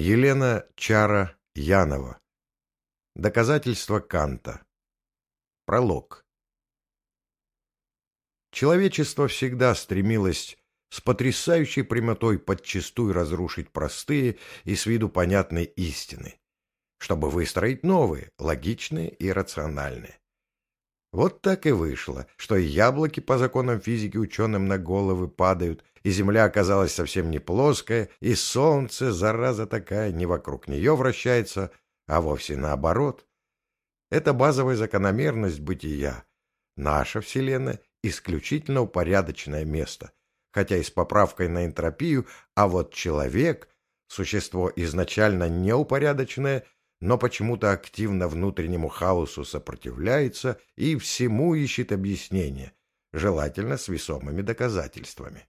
Елена Чара Янова. Доказательство Канта. Пролог. Человечество всегда стремилось с потрясающей прямотой подчистую разрушить простые и с виду понятные истины, чтобы выстроить новые, логичные и рациональные. Вот так и вышло, что яблоки по законам физики ученым на головы падают, и Земля оказалась совсем не плоская, и Солнце, зараза такая, не вокруг нее вращается, а вовсе наоборот. Это базовая закономерность бытия. Наша Вселенная — исключительно упорядоченное место, хотя и с поправкой на энтропию, а вот человек — существо изначально неупорядоченное, но почему-то активно внутреннему хаосу сопротивляется и всему ищет объяснение, желательно с весомыми доказательствами.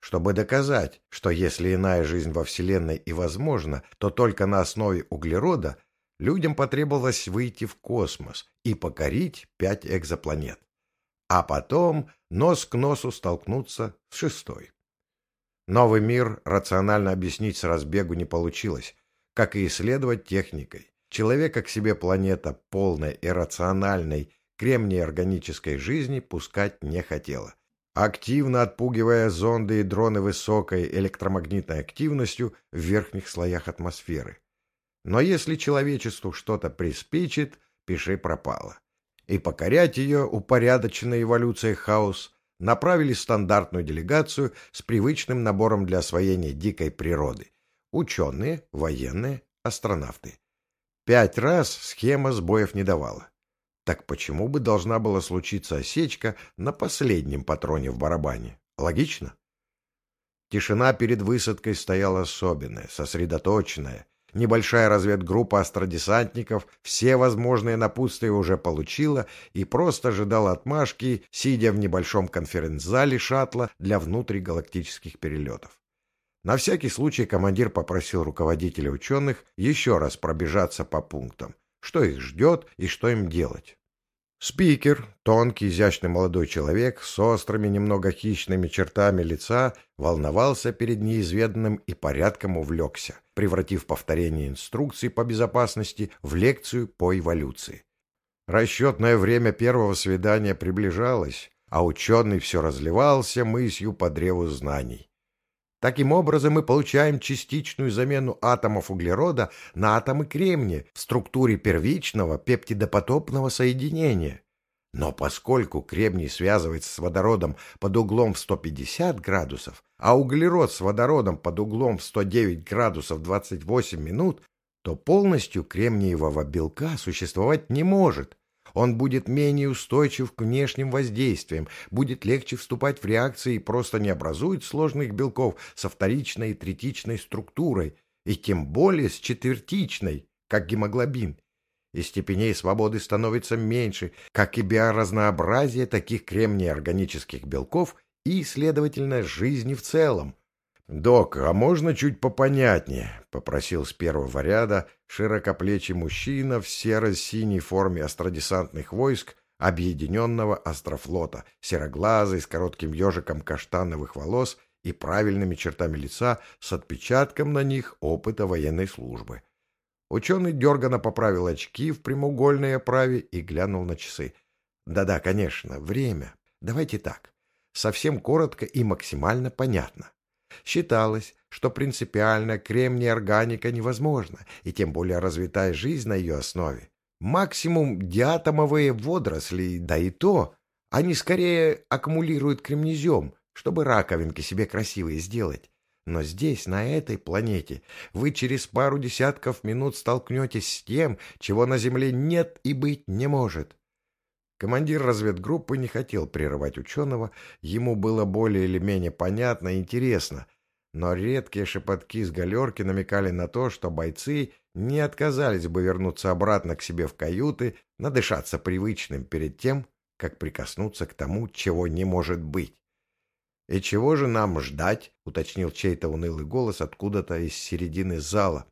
Чтобы доказать, что если иная жизнь во Вселенной и возможна, то только на основе углерода, людям потребовалось выйти в космос и покорить пять экзопланет. А потом нос к носу столкнуться с шестой. Новый мир рационально объяснить с разбегу не получилось, как и исследовать техникой. Человека к себе планета полной и рациональной кремний органической жизни пускать не хотела активно отпугивая зонды и дроны высокой электромагнитной активностью в верхних слоях атмосферы. Но если человечеству что-то приспичит, пиши пропало. И покорять ее упорядоченной эволюцией хаос направили стандартную делегацию с привычным набором для освоения дикой природы. Ученые, военные, астронавты. Пять раз схема сбоев не давала. Так почему бы должна была случиться осечка на последнем патроне в барабане? Логично? Тишина перед высадкой стояла особенная, сосредоточенная. Небольшая разведгруппа астродесантников все возможные напутствия уже получила и просто ожидала отмашки, сидя в небольшом конференц-зале шаттла для внутригалактических перелетов. На всякий случай командир попросил руководителя ученых еще раз пробежаться по пунктам, что их ждет и что им делать. Спикер, тонкий, изящный молодой человек с острыми, немного хищными чертами лица, волновался перед неизведанным и порядком увлекся, превратив повторение инструкций по безопасности в лекцию по эволюции. Расчетное время первого свидания приближалось, а ученый все разливался мысью по древу знаний. Таким образом, мы получаем частичную замену атомов углерода на атомы кремния в структуре первичного пептидопотопного соединения. Но поскольку кремний связывается с водородом под углом в 150 градусов, а углерод с водородом под углом в 109 градусов 28 минут, то полностью кремниевого белка существовать не может, он будет менее устойчив к внешним воздействиям, будет легче вступать в реакции и просто не образует сложных белков со вторичной и третичной структурой, и тем более с четвертичной, как гемоглобин. И степеней свободы становится меньше, как и биоразнообразие таких кремний-органических белков и, следовательно, жизни в целом. «Док, а можно чуть попонятнее?» — попросил с первого ряда широкоплечий мужчина в серо-синей форме астродесантных войск Объединенного Астрофлота, сероглазый, с коротким ежиком каштановых волос и правильными чертами лица с отпечатком на них опыта военной службы. Ученый дерганно поправил очки в прямоугольной оправе и глянул на часы. «Да-да, конечно, время. Давайте так. Совсем коротко и максимально понятно. Считалось, что принципиально кремний органика невозможна, и тем более развитая жизнь на ее основе. Максимум диатомовые водоросли, да и то, они скорее аккумулируют кремнезем, чтобы раковинки себе красивые сделать. Но здесь, на этой планете, вы через пару десятков минут столкнетесь с тем, чего на Земле нет и быть не может. Командир разведгруппы не хотел прерывать ученого, ему было более или менее понятно и интересно, но редкие шепотки с галерки намекали на то, что бойцы не отказались бы вернуться обратно к себе в каюты, надышаться привычным перед тем, как прикоснуться к тому, чего не может быть. «И чего же нам ждать?» — уточнил чей-то унылый голос откуда-то из середины зала,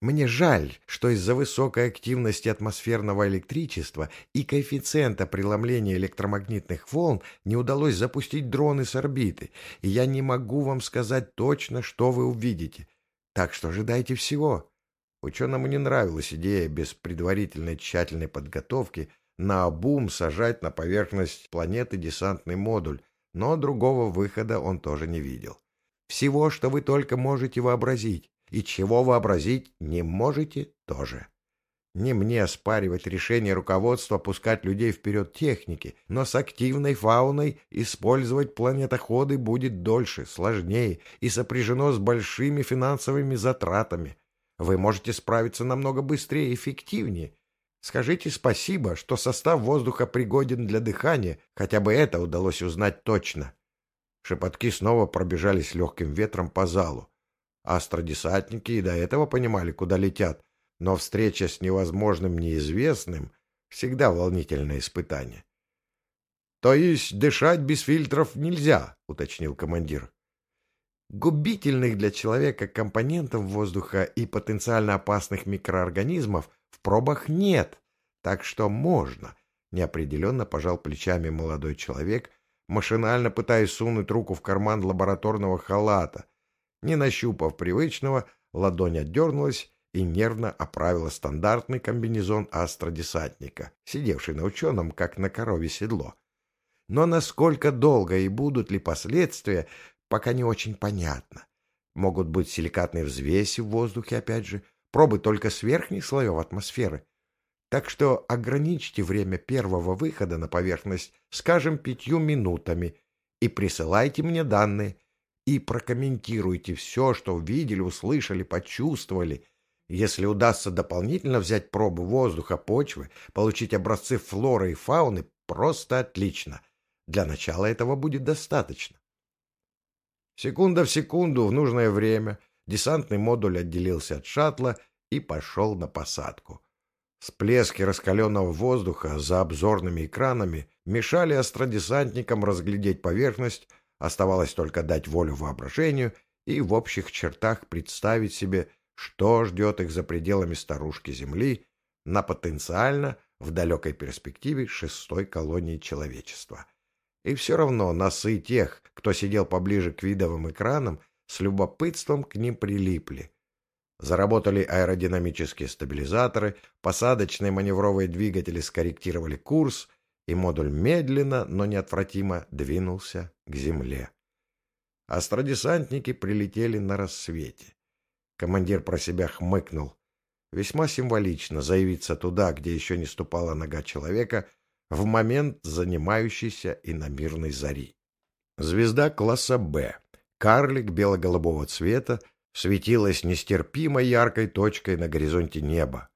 мне жаль, что из-за высокой активности атмосферного электричества и коэффициента преломления электромагнитных волн не удалось запустить дроны с орбиты, и я не могу вам сказать точно, что вы увидите. Так что ожидайте всего. Ученому не нравилась идея без предварительной тщательной подготовки на обум сажать на поверхность планеты десантный модуль, но другого выхода он тоже не видел. Всего, что вы только можете вообразить, и чего вообразить не можете тоже. Не мне оспаривать решение руководства пускать людей вперед техники, но с активной фауной использовать планетоходы будет дольше, сложнее и сопряжено с большими финансовыми затратами. Вы можете справиться намного быстрее и эффективнее. Скажите спасибо, что состав воздуха пригоден для дыхания, хотя бы это удалось узнать точно. Шепотки снова пробежались легким ветром по залу. Астродесантники и до этого понимали, куда летят, но встреча с невозможным неизвестным всегда волнительное испытание. — То есть дышать без фильтров нельзя, — уточнил командир. Губительных для человека компонентов воздуха и потенциально опасных микроорганизмов в пробах нет, так что можно, неопределенно пожал плечами молодой человек, машинально пытаясь сунуть руку в карман лабораторного халата. Не нащупав привычного, ладонь отдернулась и нервно оправила стандартный комбинезон астродесантника, сидевший на ученом, как на корове седло. Но насколько долго и будут ли последствия, пока не очень понятно. Могут быть силикатные взвеси в воздухе, опять же, пробы только с верхних слоев атмосферы. Так что ограничьте время первого выхода на поверхность, скажем, пятью минутами, и присылайте мне данные, и прокомментируйте все, что увидели, услышали, почувствовали. Если удастся дополнительно взять пробы воздуха, почвы, получить образцы флоры и фауны, просто отлично. Для начала этого будет достаточно. Секунда в секунду, в нужное время, десантный модуль отделился от шаттла и пошел на посадку. Всплески раскаленного воздуха за обзорными экранами мешали астродесантникам разглядеть поверхность, оставалось только дать волю воображению и в общих чертах представить себе, что ждет их за пределами старушки Земли на потенциально в далекой перспективе шестой колонии человечества. И все равно носы тех, кто сидел поближе к видовым экранам, с любопытством к ним прилипли. Заработали аэродинамические стабилизаторы, посадочные маневровые двигатели скорректировали курс, и модуль медленно, но неотвратимо двинулся к земле. Астродесантники прилетели на рассвете. Командир про себя хмыкнул. Весьма символично заявиться туда, где еще не ступала нога человека, в момент занимающейся иномирной зари. Звезда класса «Б», карлик бело-голубого цвета, светилась нестерпимо яркой точкой на горизонте неба.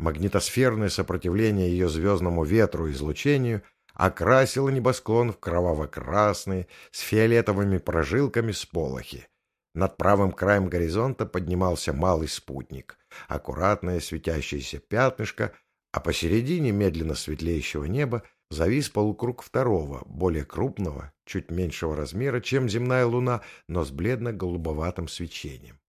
Магнитосферное сопротивление ее звездному ветру и излучению окрасило небосклон в кроваво-красные с фиолетовыми прожилками сполохи. Над правым краем горизонта поднимался малый спутник, аккуратное светящееся пятнышко — а посередине медленно светлеющего неба завис полукруг второго, более крупного, чуть меньшего размера, чем земная луна, но с бледно-голубоватым свечением.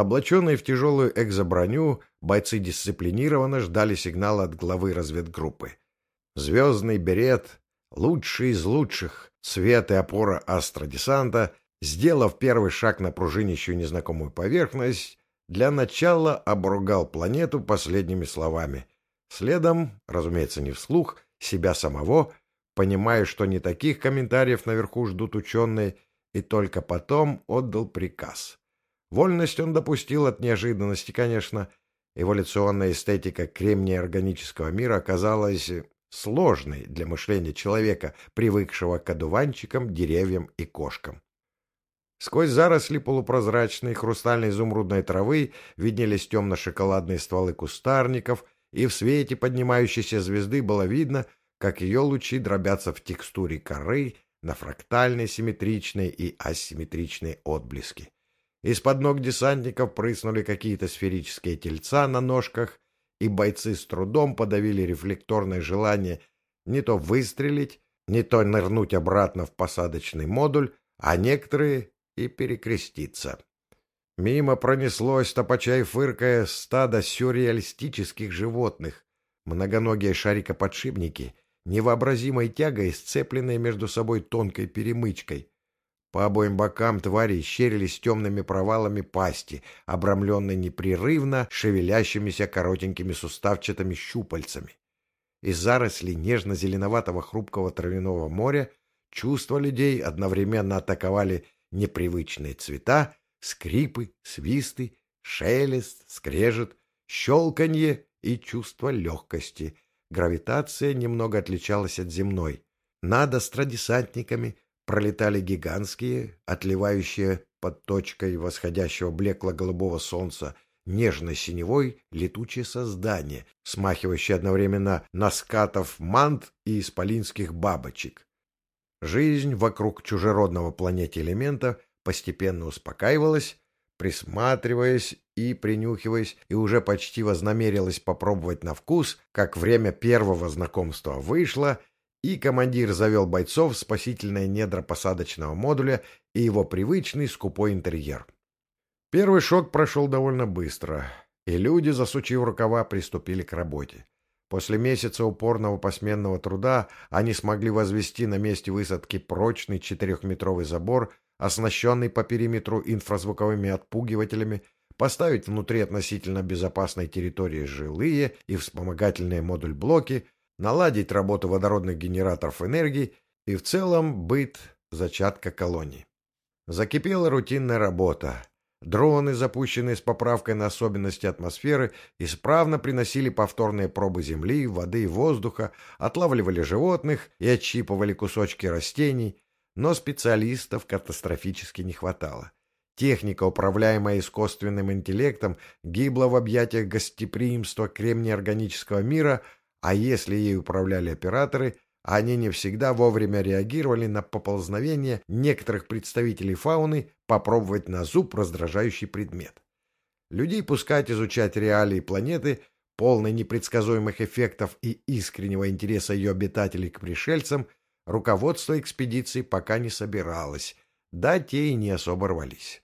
Облаченные в тяжелую экзоброню, бойцы дисциплинированно ждали сигнала от главы разведгруппы. Звездный берет, лучший из лучших, свет и опора астродесанта, сделав первый шаг на пружинищую незнакомую поверхность, для начала обругал планету последними словами. Следом, разумеется, не вслух, себя самого, понимая, что не таких комментариев наверху ждут ученые, и только потом отдал приказ. Вольность он допустил от неожиданности, конечно. Эволюционная эстетика кремния органического мира оказалась сложной для мышления человека, привыкшего к одуванчикам, деревьям и кошкам. Сквозь заросли полупрозрачной хрустальной изумрудной травы виднелись темно-шоколадные стволы кустарников, и в свете поднимающейся звезды было видно, как ее лучи дробятся в текстуре коры на фрактальные симметричные и асимметричные отблески. Из-под ног десантников прыснули какие-то сферические тельца на ножках, и бойцы с трудом подавили рефлекторное желание не то выстрелить, не то нырнуть обратно в посадочный модуль, а некоторые и перекреститься. Мимо пронеслось, топача фыркая, стадо сюрреалистических животных, многоногие шарикоподшипники, невообразимой тягой, сцепленные между собой тонкой перемычкой. По обоим бокам твари щерились темными провалами пасти, обрамленной непрерывно шевелящимися коротенькими суставчатыми щупальцами. Из зарослей нежно-зеленоватого хрупкого травяного моря чувства людей одновременно атаковали непривычные цвета, скрипы, свисты, шелест, скрежет, щелканье и чувство легкости. Гравитация немного отличалась от земной. Над астрадесантниками пролетали гигантские, отливающие под точкой восходящего блекло-голубого солнца, нежно-синевой летучее создание, смахивающее одновременно на скатов мант и исполинских бабочек. Жизнь вокруг чужеродного планете элемента постепенно успокаивалась, присматриваясь и принюхиваясь, и уже почти вознамерилась попробовать на вкус, как время первого знакомства вышло, и командир завел бойцов в спасительное недра посадочного модуля и его привычный скупой интерьер. Первый шок прошел довольно быстро, и люди, засучив рукава, приступили к работе. После месяца упорного посменного труда они смогли возвести на месте высадки прочный четырехметровый забор, оснащенный по периметру инфразвуковыми отпугивателями, поставить внутри относительно безопасной территории жилые и вспомогательные модуль-блоки, наладить работу водородных генераторов энергии и в целом быт зачатка колонии. Закипела рутинная работа. Дроны, запущенные с поправкой на особенности атмосферы, исправно приносили повторные пробы земли, воды и воздуха, отлавливали животных и отщипывали кусочки растений, но специалистов катастрофически не хватало. Техника, управляемая искусственным интеллектом, гибла в объятиях гостеприимства кремнеорганического мира – а если ей управляли операторы, они не всегда вовремя реагировали на поползновение некоторых представителей фауны попробовать на зуб раздражающий предмет. Людей пускать изучать реалии планеты, полной непредсказуемых эффектов и искреннего интереса ее обитателей к пришельцам, руководство экспедиции пока не собиралось, да те и не особо рвались.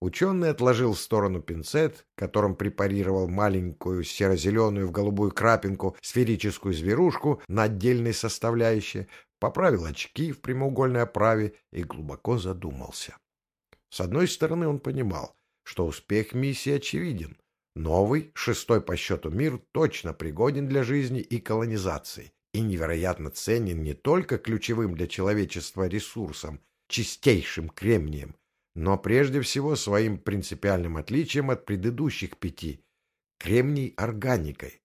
Ученый отложил в сторону пинцет, которым препарировал маленькую серо-зеленую в голубую крапинку сферическую зверушку на отдельной составляющей, поправил очки в прямоугольной оправе и глубоко задумался. С одной стороны, он понимал, что успех миссии очевиден. Новый, шестой по счету мир точно пригоден для жизни и колонизации и невероятно ценен не только ключевым для человечества ресурсом, чистейшим кремнием, но прежде всего своим принципиальным отличием от предыдущих пяти — кремний органикой.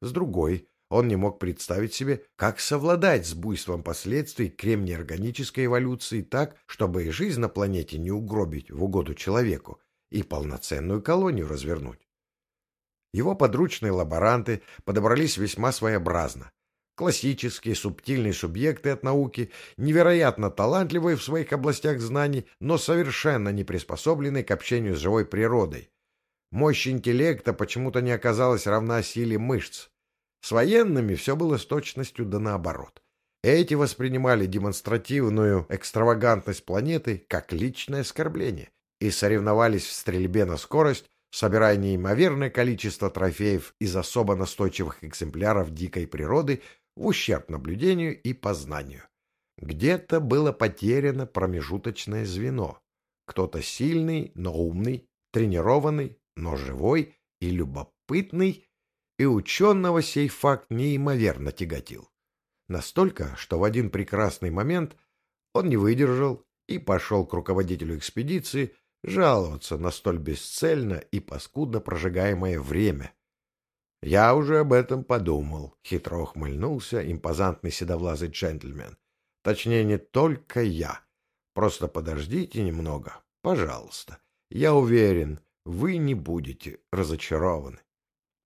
С другой, он не мог представить себе, как совладать с буйством последствий кремний-органической эволюции так, чтобы и жизнь на планете не угробить в угоду человеку и полноценную колонию развернуть. Его подручные лаборанты подобрались весьма своеобразно. Классические субтильные субъекты от науки, невероятно талантливые в своих областях знаний, но совершенно не приспособленные к общению с живой природой. Мощь интеллекта почему-то не оказалась равна силе мышц. С военными все было с точностью да наоборот. Эти воспринимали демонстративную экстравагантность планеты как личное оскорбление и соревновались в стрельбе на скорость, собирая неимоверное количество трофеев из особо настойчивых экземпляров дикой природы в ущерб наблюдению и познанию. Где-то было потеряно промежуточное звено. Кто-то сильный, но умный, тренированный, но живой и любопытный, и ученого сей факт неимоверно тяготил. Настолько, что в один прекрасный момент он не выдержал и пошел к руководителю экспедиции жаловаться на столь бесцельно и паскудно прожигаемое время — «Я уже об этом подумал», — хитро ухмыльнулся импозантный седовлазый джентльмен. «Точнее, не только я. Просто подождите немного, пожалуйста. Я уверен, вы не будете разочарованы».